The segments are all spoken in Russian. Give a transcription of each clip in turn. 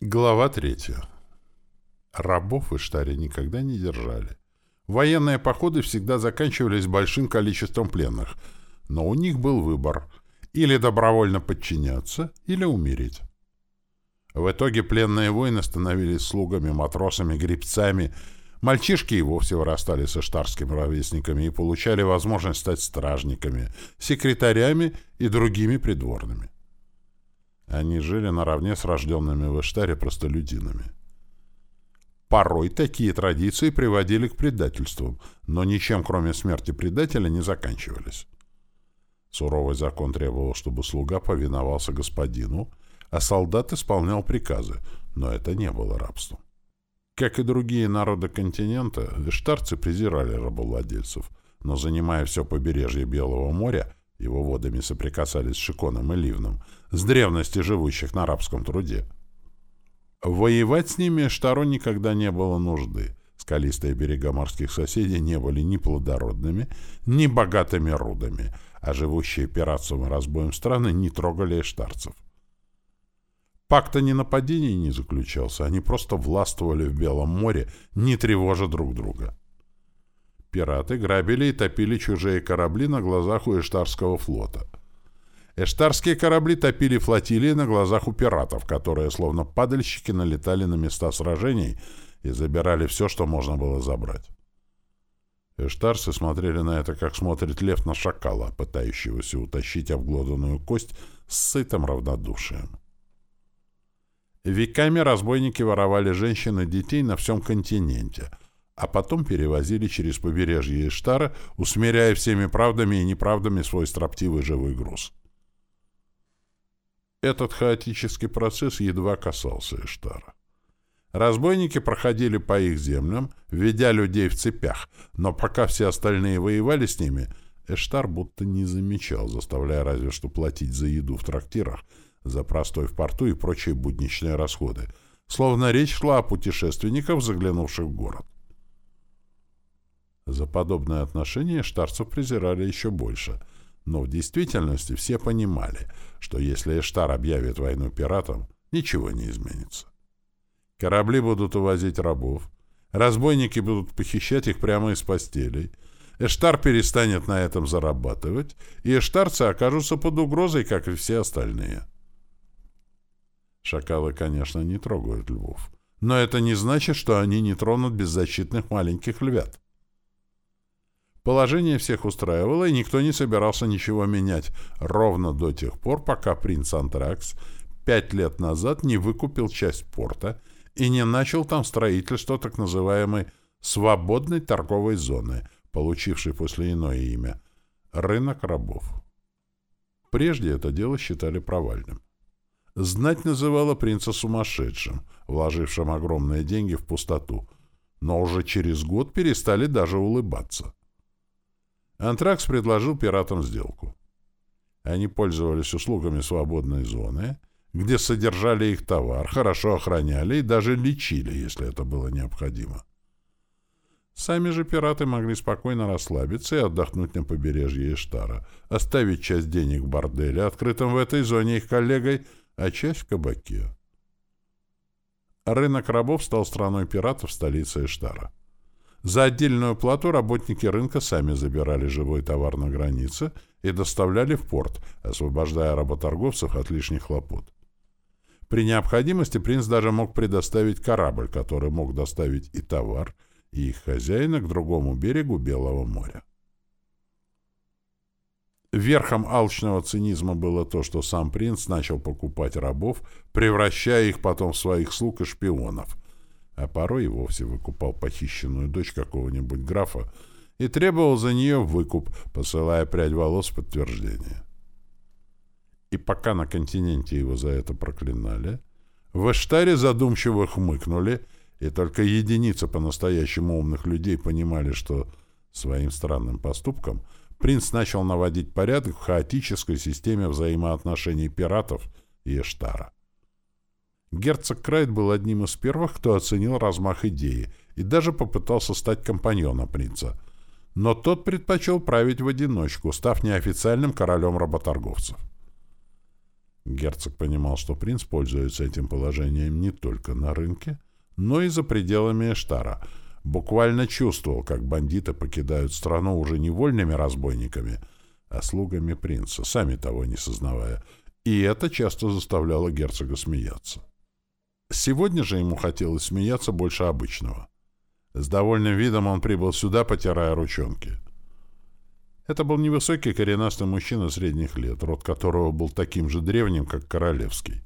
Глава третья. Рабов в Иштаре никогда не держали. Военные походы всегда заканчивались большим количеством пленных, но у них был выбор — или добровольно подчиняться, или умереть. В итоге пленные воины становились слугами, матросами, гребцами. Мальчишки и вовсе вырастали со штарскими ровесниками и получали возможность стать стражниками, секретарями и другими придворными. Они жили наравне с рожденными в Эштаре простолюдинами. Порой такие традиции приводили к предательству, но ничем, кроме смерти предателя, не заканчивались. Суровый закон требовал, чтобы слуга повиновался господину, а солдат исполнял приказы, но это не было рабством. Как и другие народы континента, эштарцы презирали рабовладельцев, но, занимая все побережье Белого моря, его водами соприкасались с Шиконом и Ливном, с древности живущих на арабском труде. Воевать с ними Штару никогда не было нужды. Скалистые берега морских соседей не были ни плодородными, ни богатыми рудами, а живущие пиратством и разбоем страны не трогали эштарцев. Пакт о ненападении не заключался, они просто властвовали в Белом море, не тревожа друг друга. Пираты грабили и топили чужие корабли на глазах у Эштарского флота. Эштарские корабли топили флотилии на глазах у пиратов, которые, словно падальщики, налетали на места сражений и забирали все, что можно было забрать. Эштарцы смотрели на это, как смотрит лев на шакала, пытающегося утащить обглоданную кость с сытым равнодушием. Веками разбойники воровали женщин и детей на всем континенте — а потом перевозили через побережье Иштара, усмиряя всеми правдами и неправдами свой строптивый живой груз. Этот хаотический процесс едва касался Иштара. Разбойники проходили по их землям, ведя людей в цепях, но пока все остальные воевали с ними, Эштар будто не замечал, заставляя разве что платить за еду в трактирах, за простой в порту и прочие будничные расходы, словно речь шла о путешественниках, заглянувших в город. За подобное отношение штарцев презирали еще больше, но в действительности все понимали, что если Эштар объявит войну пиратам, ничего не изменится. Корабли будут увозить рабов, разбойники будут похищать их прямо из постелей, Эштар перестанет на этом зарабатывать, и эштарцы окажутся под угрозой, как и все остальные. Шакалы, конечно, не трогают львов, но это не значит, что они не тронут беззащитных маленьких львят. Положение всех устраивало, и никто не собирался ничего менять, ровно до тех пор, пока принц Антракс пять лет назад не выкупил часть порта и не начал там строительство так называемой «свободной торговой зоны», получившей после иное имя — «рынок рабов». Прежде это дело считали провальным. Знать называла принца сумасшедшим, вложившим огромные деньги в пустоту, но уже через год перестали даже улыбаться. Антракс предложил пиратам сделку. Они пользовались услугами свободной зоны, где содержали их товар, хорошо охраняли и даже лечили, если это было необходимо. Сами же пираты могли спокойно расслабиться и отдохнуть на побережье Иштара, оставить часть денег в борделе, открытом в этой зоне их коллегой, а часть в кабаке. Рынок рабов стал страной пиратов в столице Иштара. За отдельную плату работники рынка сами забирали живой товар на границе и доставляли в порт, освобождая работорговцев от лишних хлопот. При необходимости принц даже мог предоставить корабль, который мог доставить и товар, и их хозяина к другому берегу Белого моря. Верхом алчного цинизма было то, что сам принц начал покупать рабов, превращая их потом в своих слуг и шпионов – а порой и вовсе выкупал похищенную дочь какого-нибудь графа и требовал за нее выкуп, посылая прядь волос в подтверждение. И пока на континенте его за это проклинали, в Эштаре задумчиво хмыкнули, и только единицы по-настоящему умных людей понимали, что своим странным поступком принц начал наводить порядок в хаотической системе взаимоотношений пиратов и Эштара. Герцог Крайт был одним из первых, кто оценил размах идеи и даже попытался стать компаньоном принца. Но тот предпочел править в одиночку, став неофициальным королем работорговцев. Герцог понимал, что принц пользуется этим положением не только на рынке, но и за пределами Эштара. Буквально чувствовал, как бандиты покидают страну уже не вольными разбойниками, а слугами принца, сами того не сознавая. И это часто заставляло герцога смеяться. Сегодня же ему хотелось смеяться больше обычного. С довольным видом он прибыл сюда, потирая ручонки. Это был невысокий коренастый мужчина средних лет, род которого был таким же древним, как королевский.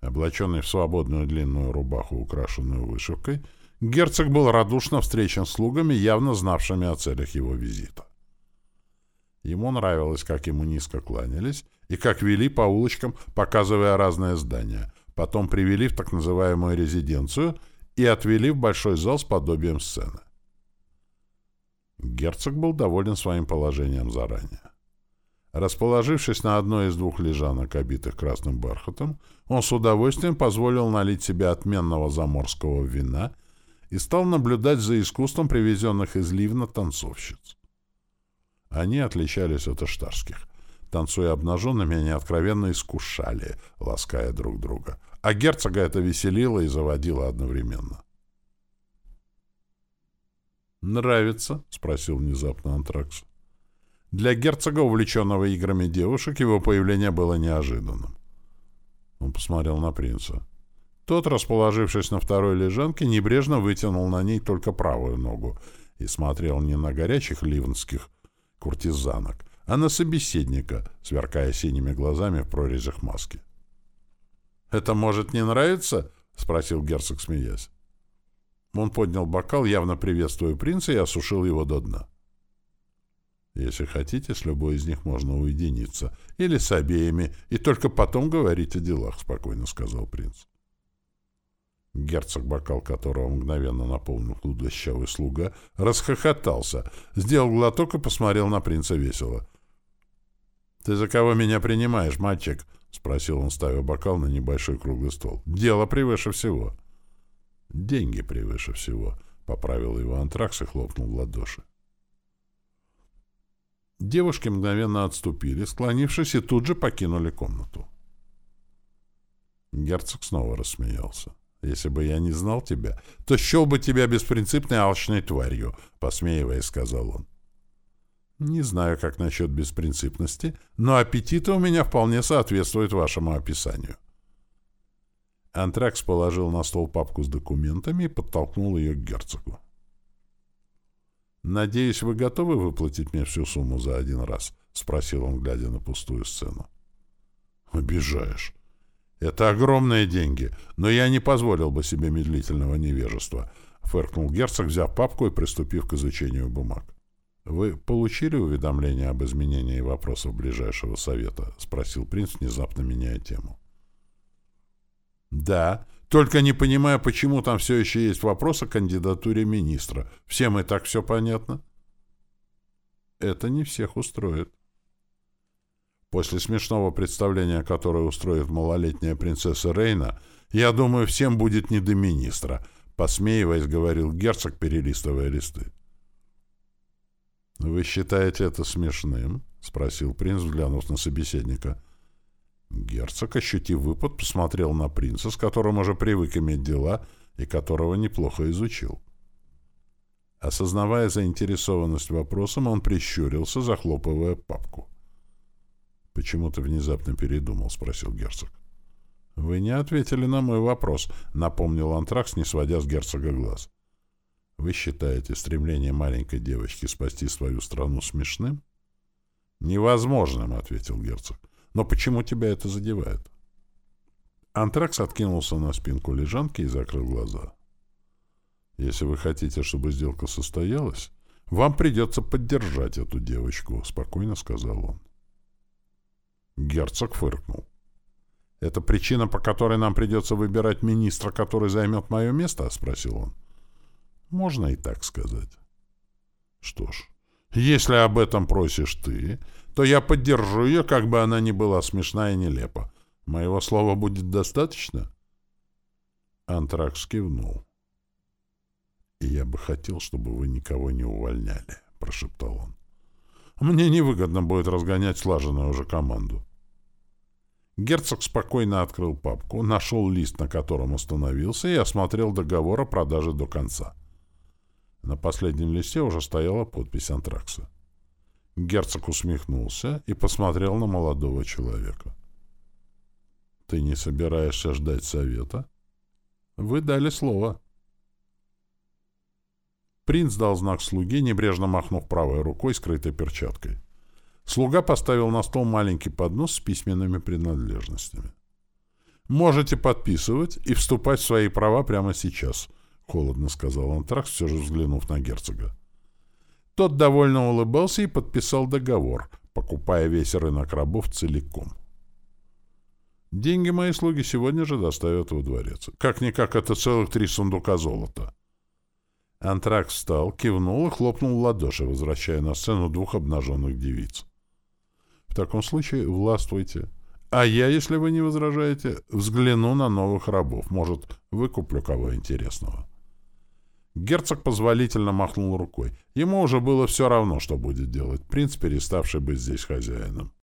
Облаченный в свободную длинную рубаху, украшенную вышивкой, герцог был радушно встречен слугами, явно знавшими о целях его визита. Ему нравилось, как ему низко кланялись и как вели по улочкам, показывая разные здания. Потом привели в так называемую резиденцию и отвели в большой зал с подобием сцены. Герцог был доволен своим положением заранее. Расположившись на одной из двух лежанок, обитых красным бархатом, он с удовольствием позволил налить себе отменного заморского вина и стал наблюдать за искусством привезенных из Ливна танцовщиц. Они отличались от аштарских. Танцуя обнаженными, они откровенно искушали, лаская друг друга. А герцога это веселило и заводило одновременно. «Нравится?» — спросил внезапно Антракс. Для герцога, увлеченного играми девушек, его появление было неожиданным. Он посмотрел на принца. Тот, расположившись на второй лежанке, небрежно вытянул на ней только правую ногу и смотрел не на горячих ливнских куртизанок, а на собеседника, сверкая синими глазами в прорезях маски. «Это может не нравиться?» — спросил герцог, смеясь. Он поднял бокал, явно приветствуя принца, и осушил его до дна. Если хотите, с любой из них можно уединиться. Или с обеими, и только потом говорить о делах, — спокойно сказал принц. Герцог, бокал которого мгновенно наполнил худощавый слуга, расхохотался, сделал глоток и посмотрел на принца весело. — Ты за кого меня принимаешь, мальчик? — спросил он, ставя бокал на небольшой круглый стол. — Дело превыше всего. — Деньги превыше всего, — поправил его антракс и хлопнул в ладоши. Девушки мгновенно отступили, склонившись, и тут же покинули комнату. Герцог снова рассмеялся. «Если бы я не знал тебя, то счел бы тебя беспринципной алчной тварью», — посмеиваясь, сказал он. «Не знаю, как насчет беспринципности, но аппетиты у меня вполне соответствуют вашему описанию». Антракс положил на стол папку с документами и подтолкнул ее к герцогу. «Надеюсь, вы готовы выплатить мне всю сумму за один раз?» — спросил он, глядя на пустую сцену. «Обижаешь. Это огромные деньги, но я не позволил бы себе медлительного невежества», — фыркнул герцог, взяв папку и приступив к изучению бумаг. «Вы получили уведомление об изменении вопросов ближайшего совета?» — спросил принц, внезапно меняя тему. Да, только не понимаю, почему там все еще есть вопрос о кандидатуре министра. Всем и так все понятно. Это не всех устроит. После смешного представления, которое устроит малолетняя принцесса Рейна, я думаю, всем будет не до министра, посмеиваясь, говорил герцог, перелистывая листы. «Вы считаете это смешным?» — спросил принц, взглянув на собеседника. Герцог, ощутив выпад, посмотрел на принца, с которым уже привык иметь дела и которого неплохо изучил. Осознавая заинтересованность вопросом, он прищурился, захлопывая папку. «Почему ты внезапно передумал?» — спросил герцог. «Вы не ответили на мой вопрос», — напомнил Антракс, не сводя с герцога глаз. «Вы считаете стремление маленькой девочки спасти свою страну смешным?» «Невозможным», — ответил герцог. Но почему тебя это задевает? Антракс откинулся на спинку лежанки и закрыл глаза. Если вы хотите, чтобы сделка состоялась, вам придется поддержать эту девочку, спокойно сказал он. Герцог фыркнул. «Это причина, по которой нам придется выбирать министра, который займет мое место?» — спросил он. «Можно и так сказать». «Что ж, если об этом просишь ты, то я поддержу ее, как бы она ни была смешна и нелепа. Моего слова будет достаточно?» Антракс кивнул. «И я бы хотел, чтобы вы никого не увольняли», — прошептал он. «Мне невыгодно будет разгонять слаженную уже команду». Герцог спокойно открыл папку, нашел лист, на котором остановился, и осмотрел договор о продаже до конца. На последнем листе уже стояла подпись антракса. Герцог усмехнулся и посмотрел на молодого человека. «Ты не собираешься ждать совета?» «Вы дали слово». Принц дал знак слуге, небрежно махнув правой рукой, скрытой перчаткой. Слуга поставил на стол маленький поднос с письменными принадлежностями. «Можете подписывать и вступать в свои права прямо сейчас», — холодно сказал Антракс, все же взглянув на герцога. Тот довольно улыбался и подписал договор, покупая весь рынок рабов целиком. Деньги мои слуги сегодня же доставят во дворец. Как-никак это целых три сундука золота. Антракс встал, кивнул и хлопнул в ладоши, возвращая на сцену двух обнаженных девиц. В таком случае властвуйте. А я, если вы не возражаете, взгляну на новых рабов. Может, выкуплю кого интересного. Герцог позволительно махнул рукой. Ему уже было все равно, что будет делать принц, переставший быть здесь хозяином.